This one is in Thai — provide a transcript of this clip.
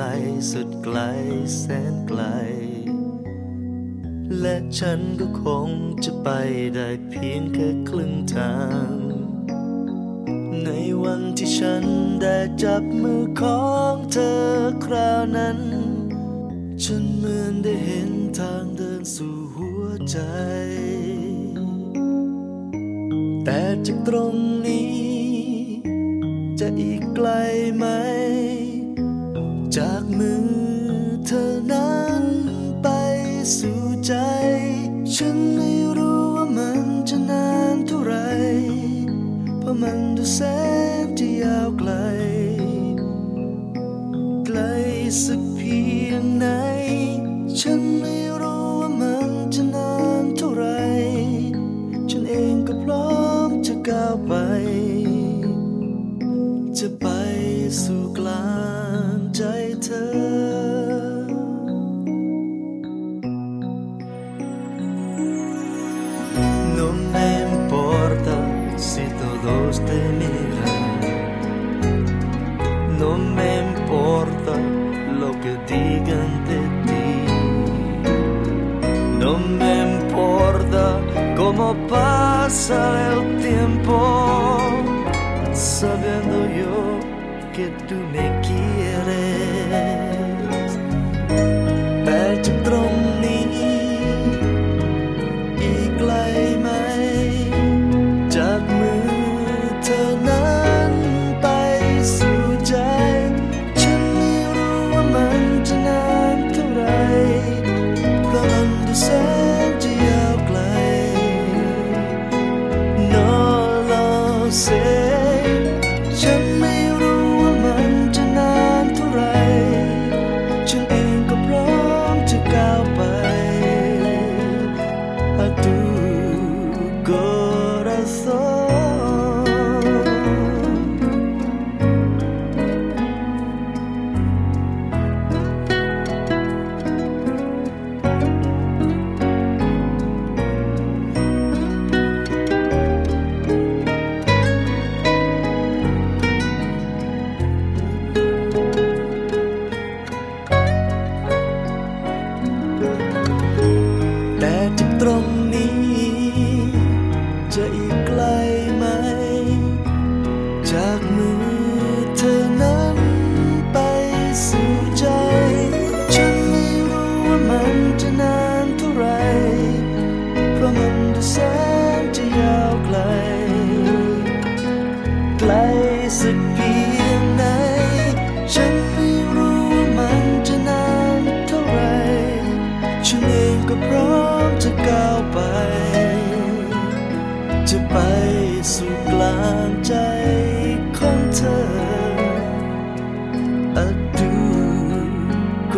ลสุดไกลแสนไกล และฉันก็คงจะไปได้เพียงแค่ครึ่งทาง ในวันที่ฉันได้จับมือของเธอคราวนั้น ฉันเหมือนได้เห็นทางเดินสู่หัวใจ แต่จากตรงนี้ จะอีกไกลไหม ฉันไม่รู้ว่ามันจะนานเท่าไร เพราะมันดูแสนจะยาวไกล ไกลสักเพียงไหน lo que digan de ti. No me importa cómo pasa el tiempo, sabiendo yo que tú me quieres. ร สักเพียงไหน ฉันไม่รู้ว่ามันจะนานเท่าไร ฉันเองก็พร้อมจะก้าวไป จะไปสู่กลางใจของเธออดูโก